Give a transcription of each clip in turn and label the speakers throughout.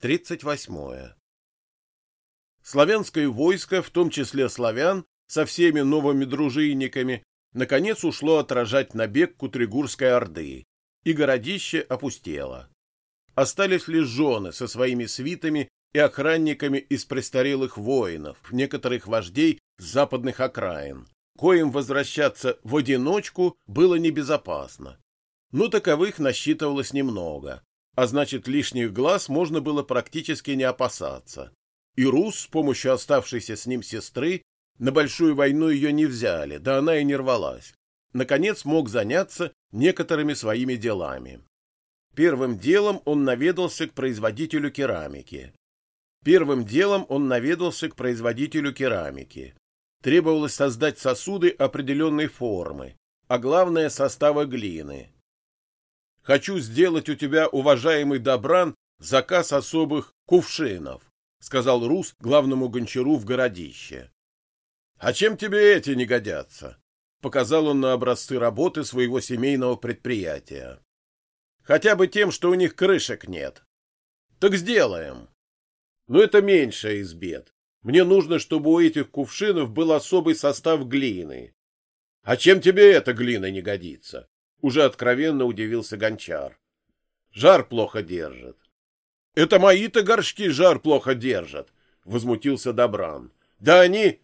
Speaker 1: 38. Славянское войско, в том числе славян, со всеми новыми дружинниками, наконец ушло отражать набег Кутригурской орды, и городище опустело. Остались лишь жены со своими свитами и охранниками из престарелых воинов, некоторых вождей с западных окраин, коим возвращаться в одиночку было небезопасно. Но таковых насчитывалось немного, а значит лишних глаз можно было практически не опасаться. И Рус с помощью оставшейся с ним сестры на большую войну ее не взяли, да она и не рвалась. Наконец мог заняться некоторыми своими делами. Первым делом он наведался к производителю керамики. Первым делом он наведался к производителю керамики. Требовалось создать сосуды определенной формы, а главное состава глины. Хочу сделать у тебя, уважаемый Добран, заказ особых кувшинов, сказал Рус главному гончару в городище. А чем тебе эти не годятся? Показал он на образцы работы своего семейного предприятия. Хотя бы тем, что у них крышек нет. Так сделаем. Но это меньшая из бед. Мне нужно, чтобы у этих кувшинов был особый состав глины. А чем тебе эта глина не годится? Уже откровенно удивился гончар. Жар плохо держит. Это мои-то горшки жар плохо держат, возмутился Добран. Да они...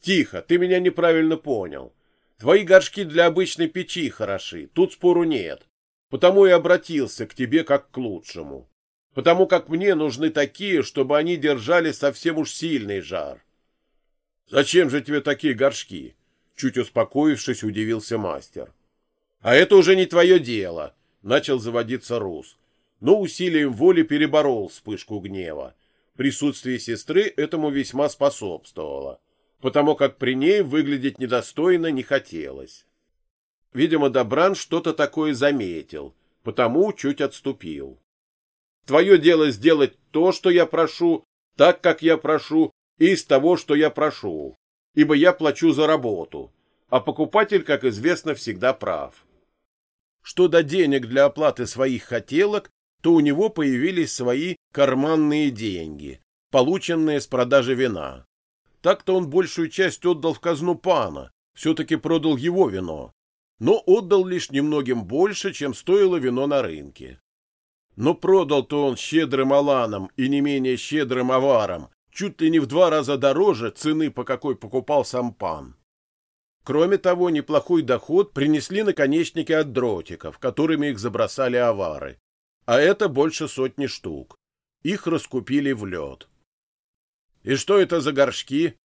Speaker 1: Тихо, ты меня неправильно понял. Твои горшки для обычной печи хороши, тут спору нет. Потому и обратился к тебе как к лучшему. Потому как мне нужны такие, чтобы они держали совсем уж сильный жар. Зачем же тебе такие горшки? Чуть успокоившись, удивился мастер. А это уже не твое дело, начал заводиться Рус, но усилием воли переборол вспышку гнева. Присутствие сестры этому весьма способствовало, потому как при ней выглядеть недостойно не хотелось. Видимо, Добран что-то такое заметил, потому чуть отступил. Твое дело сделать то, что я прошу, так, как я прошу, и из того, что я прошу, ибо я плачу за работу, а покупатель, как известно, всегда прав. Что до денег для оплаты своих хотелок, то у него появились свои карманные деньги, полученные с продажи вина. Так-то он большую часть отдал в казну пана, все-таки продал его вино, но отдал лишь немногим больше, чем стоило вино на рынке. Но продал-то он щедрым аланом и не менее щедрым аваром, чуть ли не в два раза дороже цены, по какой покупал сам пан. Кроме того, неплохой доход принесли наконечники от дротиков, которыми их забросали авары. А это больше сотни штук. Их раскупили в лед. И что это за горшки?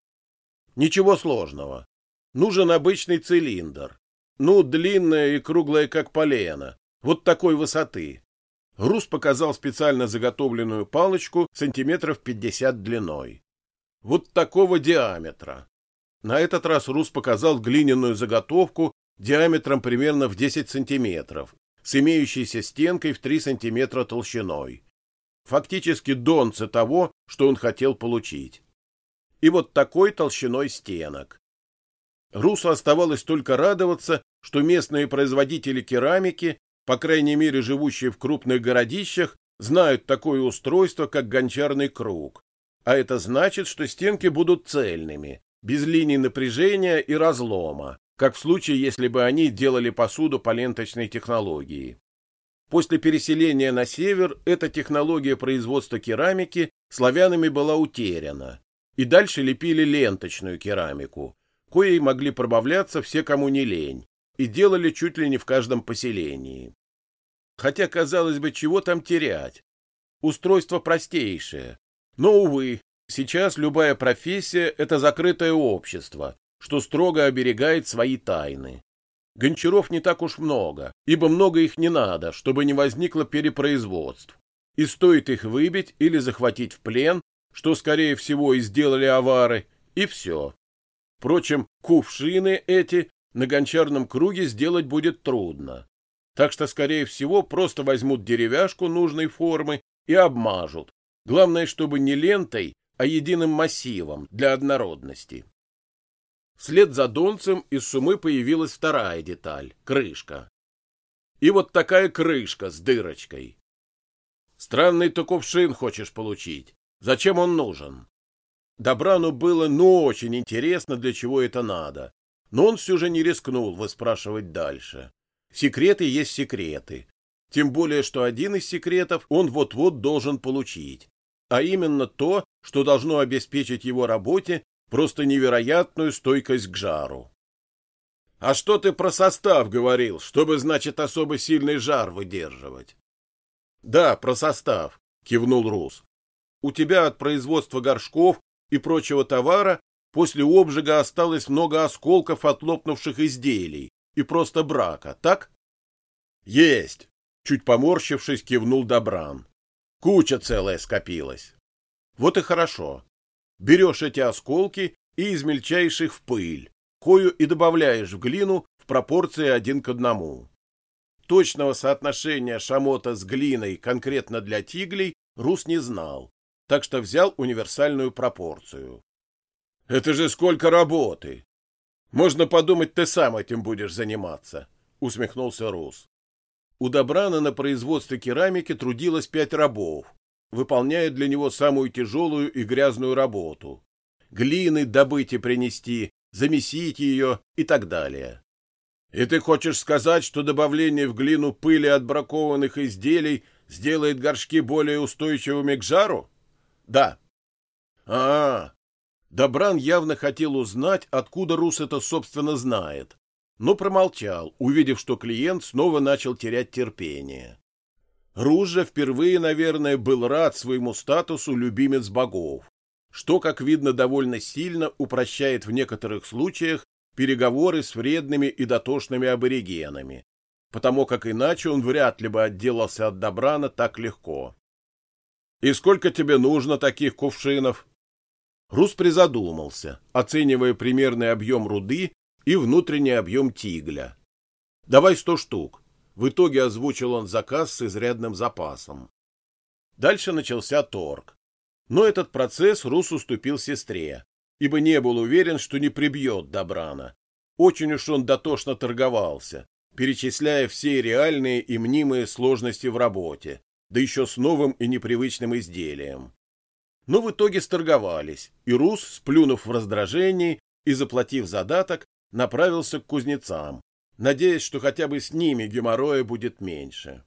Speaker 1: Ничего сложного. Нужен обычный цилиндр. Ну, длинная и круглая, как полено. Вот такой высоты. Рус показал специально заготовленную палочку сантиметров 50 длиной. Вот такого диаметра. На этот раз Рус показал глиняную заготовку диаметром примерно в 10 сантиметров, с имеющейся стенкой в 3 сантиметра толщиной. Фактически донце того, что он хотел получить. И вот такой толщиной стенок. Русу оставалось только радоваться, что местные производители керамики, по крайней мере живущие в крупных городищах, знают такое устройство, как гончарный круг. А это значит, что стенки будут цельными, без линий напряжения и разлома, как в случае, если бы они делали посуду по ленточной технологии. После переселения на север эта технология производства керамики славянами была утеряна, и дальше лепили ленточную керамику, коей могли пробавляться все, кому не лень, и делали чуть ли не в каждом поселении. Хотя, казалось бы, чего там терять? Устройство простейшее. Но, увы, Сейчас любая профессия – это закрытое общество, что строго оберегает свои тайны. Гончаров не так уж много, ибо много их не надо, чтобы не возникло перепроизводств. И стоит их выбить или захватить в плен, что, скорее всего, и сделали авары, и все. Впрочем, кувшины эти на гончарном круге сделать будет трудно. Так что, скорее всего, просто возьмут деревяшку нужной формы и обмажут. Главное, чтобы не лентой, а единым массивом для однородности. Вслед за донцем из сумы появилась вторая деталь — крышка. И вот такая крышка с дырочкой. Странный ты кувшин хочешь получить. Зачем он нужен? Добрану было ну очень интересно, для чего это надо, но он все же не рискнул выспрашивать дальше. Секреты есть секреты. Тем более, что один из секретов он вот-вот должен получить, а именно то, что должно обеспечить его работе просто невероятную стойкость к жару. А что ты про состав говорил, чтобы, значит, особо сильный жар выдерживать? Да, про состав, кивнул Рус. У тебя от производства горшков и прочего товара после обжига осталось много осколков от лопнувших изделий и просто брака, так? Есть, чуть поморщившись, кивнул Добран. Куча целая скопилась. Вот и хорошо берешь эти осколки и измельчаешь их в пыль, кою и добавляешь в глину в пропорции один к одному. Точного соотношения шамота с глиной конкретно для тиглей Рус не знал, так что взял универсальную пропорцию. «Это же сколько работы! Можно подумать, ты сам этим будешь заниматься», — усмехнулся Рус. У Добрана на производстве керамики трудилось пять рабов, выполняя для него самую тяжелую и грязную работу. Глины добыть и принести, замесить ее и так далее. И ты хочешь сказать, что добавление в глину пыли от бракованных изделий сделает горшки более устойчивыми к жару? Да. А, -а, -а. Добран явно хотел узнать, откуда Рус это, собственно, знает, но промолчал, увидев, что клиент снова начал терять терпение. Рус же впервые, наверное, был рад своему статусу любимец богов, что, как видно, довольно сильно упрощает в некоторых случаях переговоры с вредными и дотошными аборигенами, потому как иначе он вряд ли бы отделался от Добрана так легко. «И сколько тебе нужно таких кувшинов?» Рус призадумался, оценивая примерный объем руды и внутренний объем тигля. «Давай сто штук. В итоге озвучил он заказ с изрядным запасом. Дальше начался торг. Но этот процесс Рус уступил сестре, ибо не был уверен, что не прибьет Добрана. Очень уж он дотошно торговался, перечисляя все реальные и мнимые сложности в работе, да еще с новым и непривычным изделием. Но в итоге сторговались, и Рус, сплюнув в раздражении и заплатив задаток, направился к кузнецам, надеясь, что хотя бы с ними геморроя будет меньше.